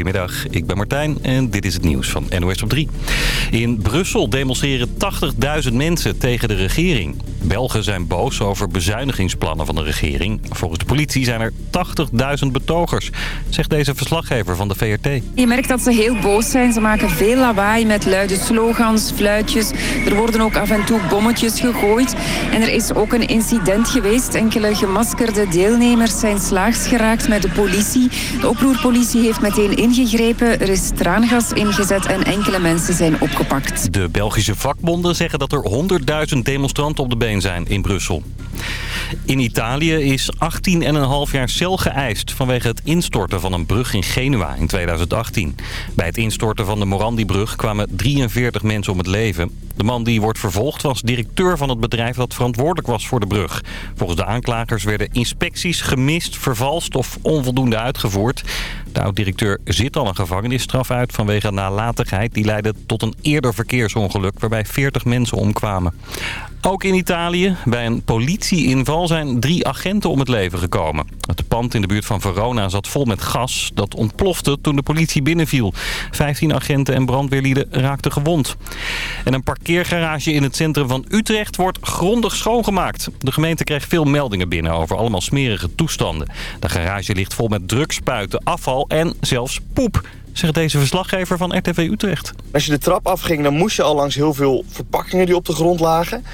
Goedemiddag, ik ben Martijn en dit is het nieuws van NOS op 3. In Brussel demonstreren 80.000 mensen tegen de regering. Belgen zijn boos over bezuinigingsplannen van de regering. Volgens de politie zijn er 80.000 betogers, zegt deze verslaggever van de VRT. Je merkt dat ze heel boos zijn. Ze maken veel lawaai met luide slogans, fluitjes. Er worden ook af en toe bommetjes gegooid. En er is ook een incident geweest. Enkele gemaskerde deelnemers zijn slaags geraakt met de politie. De oproerpolitie heeft meteen ingegrepen. Er is traangas ingezet en enkele mensen zijn opgepakt. De Belgische vakbonden zeggen dat er 100.000 demonstranten op de been zijn in Brussel. In Italië is 18,5 jaar cel geëist vanwege het instorten van een brug in Genua in 2018. Bij het instorten van de Morandi-brug kwamen 43 mensen om het leven. De man die wordt vervolgd was directeur van het bedrijf dat verantwoordelijk was voor de brug. Volgens de aanklagers werden inspecties gemist, vervalst of onvoldoende uitgevoerd. De oud-directeur zit al een gevangenisstraf uit vanwege nalatigheid. Die leidde tot een eerder verkeersongeluk waarbij 40 mensen omkwamen. Ook in Italië, bij een politieinval zijn drie agenten om het leven gekomen. Het pand in de buurt van Verona zat vol met gas. Dat ontplofte toen de politie binnenviel. 15 agenten en brandweerlieden raakten gewond. En een parkeergarage in het centrum van Utrecht wordt grondig schoongemaakt. De gemeente krijgt veel meldingen binnen over allemaal smerige toestanden. De garage ligt vol met drugspuiten, afval en zelfs poep zegt deze verslaggever van RTV Utrecht. Als je de trap afging, dan moest je al langs heel veel verpakkingen die op de grond lagen.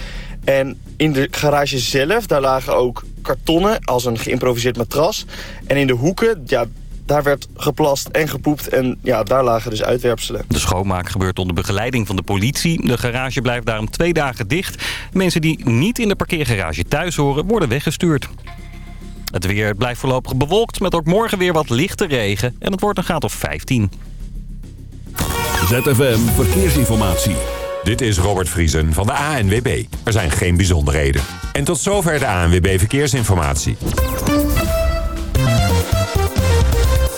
En in de garage zelf, daar lagen ook kartonnen als een geïmproviseerd matras. En in de hoeken, ja, daar werd geplast en gepoept en ja, daar lagen dus uitwerpselen. De schoonmaak gebeurt onder begeleiding van de politie. De garage blijft daarom twee dagen dicht. Mensen die niet in de parkeergarage thuis horen, worden weggestuurd. Het weer blijft voorlopig bewolkt met ook morgen weer wat lichte regen. En het wordt een graad of 15. ZFM Verkeersinformatie. Dit is Robert Vriesen van de ANWB. Er zijn geen bijzonderheden. En tot zover de ANWB Verkeersinformatie.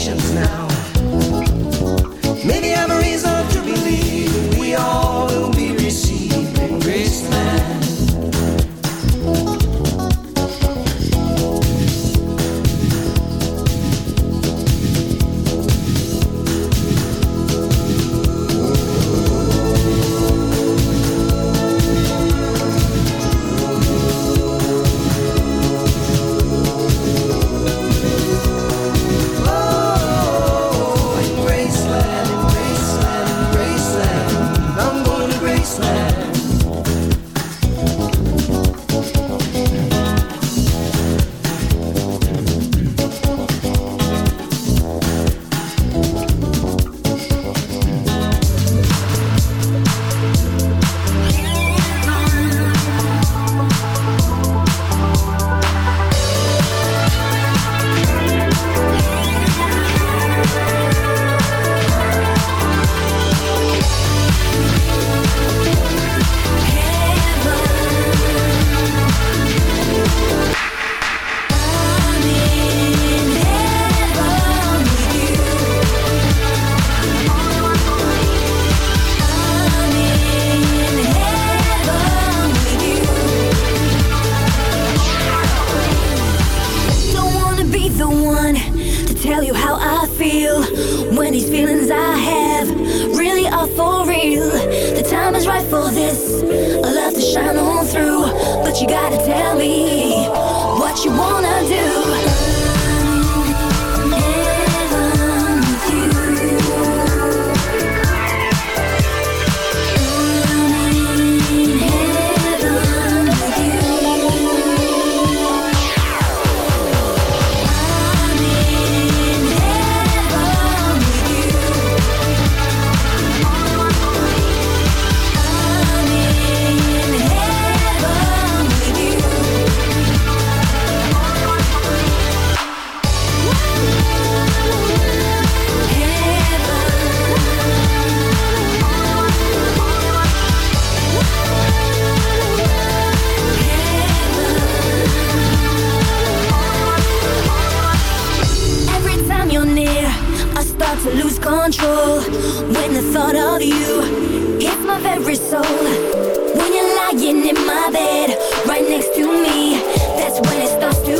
Obligations laying in my bed, right next to me. That's when it starts to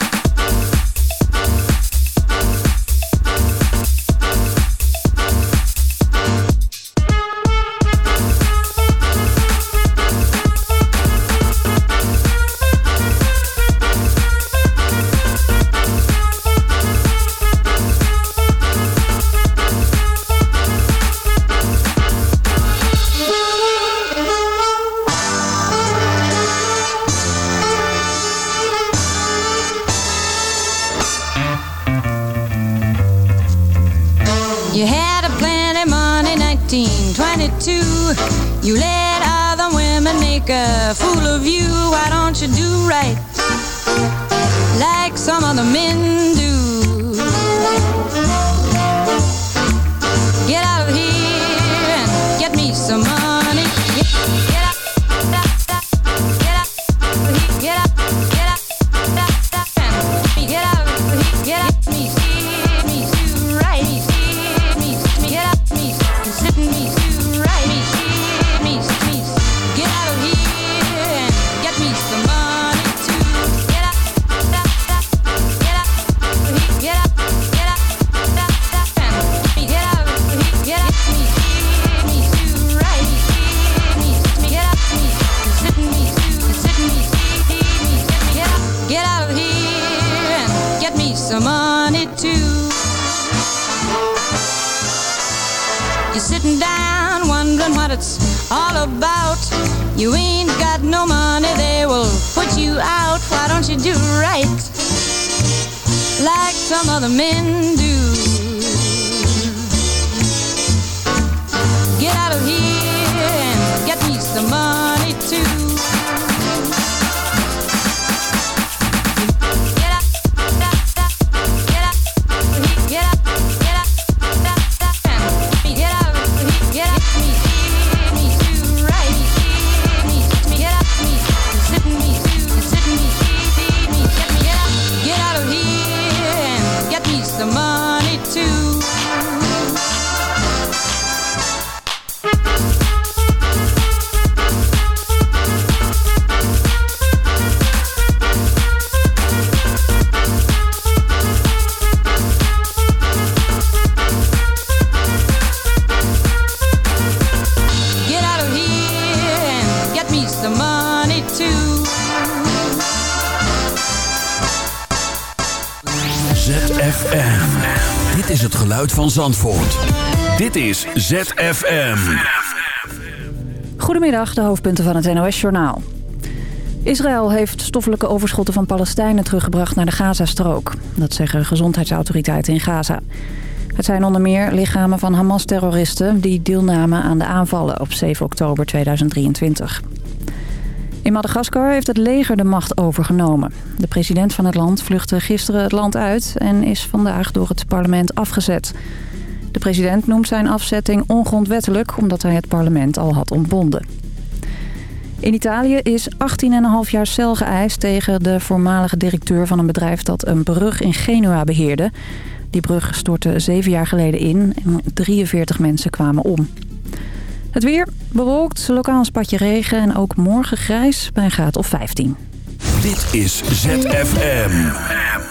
You had a plenty money, 1922. You let other women make a fool of you. Why don't you do right like some other men do? Some other men do? Van Zandvoort. Dit is ZFM. Goedemiddag, de hoofdpunten van het NOS-journaal. Israël heeft stoffelijke overschotten van Palestijnen teruggebracht naar de Gazastrook. Dat zeggen gezondheidsautoriteiten in Gaza. Het zijn onder meer lichamen van Hamas-terroristen... die deelnamen aan de aanvallen op 7 oktober 2023. In Madagaskar heeft het leger de macht overgenomen. De president van het land vluchtte gisteren het land uit... en is vandaag door het parlement afgezet. De president noemt zijn afzetting ongrondwettelijk... omdat hij het parlement al had ontbonden. In Italië is 18,5 jaar cel geëist tegen de voormalige directeur van een bedrijf dat een brug in Genua beheerde. Die brug stortte zeven jaar geleden in en 43 mensen kwamen om. Het weer bewolkt, lokaal een spatje regen en ook morgen grijs bij een graad of 15. Dit is ZFM.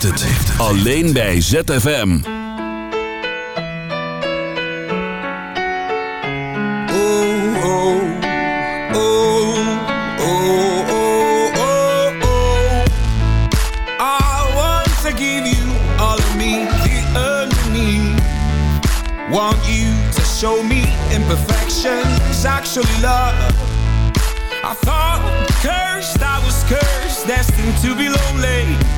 Beleeft het. Alleen bij ZFM. oh, oh, oh, oh, oh, oh. I want to give you all of me, the enemy. Want you to show me imperfections, actually love. I thought cursed, I was cursed, destined to be lonely.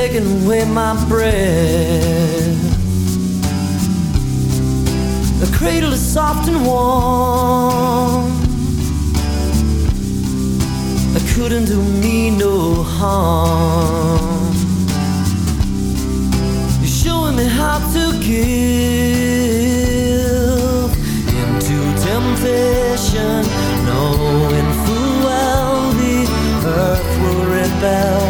taking away my breath. The cradle is soft and warm. I couldn't do me no harm. You're showing me how to give into temptation, knowing full well the earth will rebel.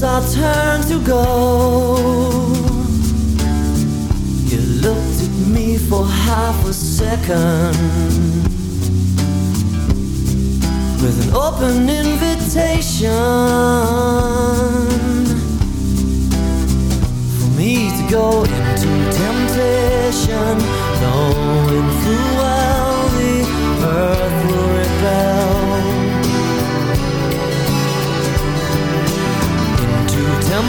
As I turn to go, you looked at me for half a second. With an open invitation for me to go into temptation, knowing full well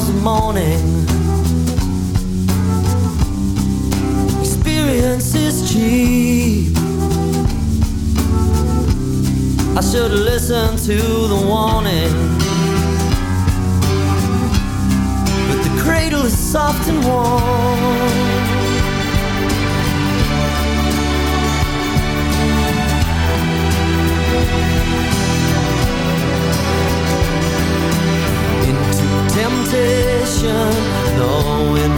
slow morning. Experience is cheap. I should have listened to the warning. But the cradle is soft and warm. Temptation, knowing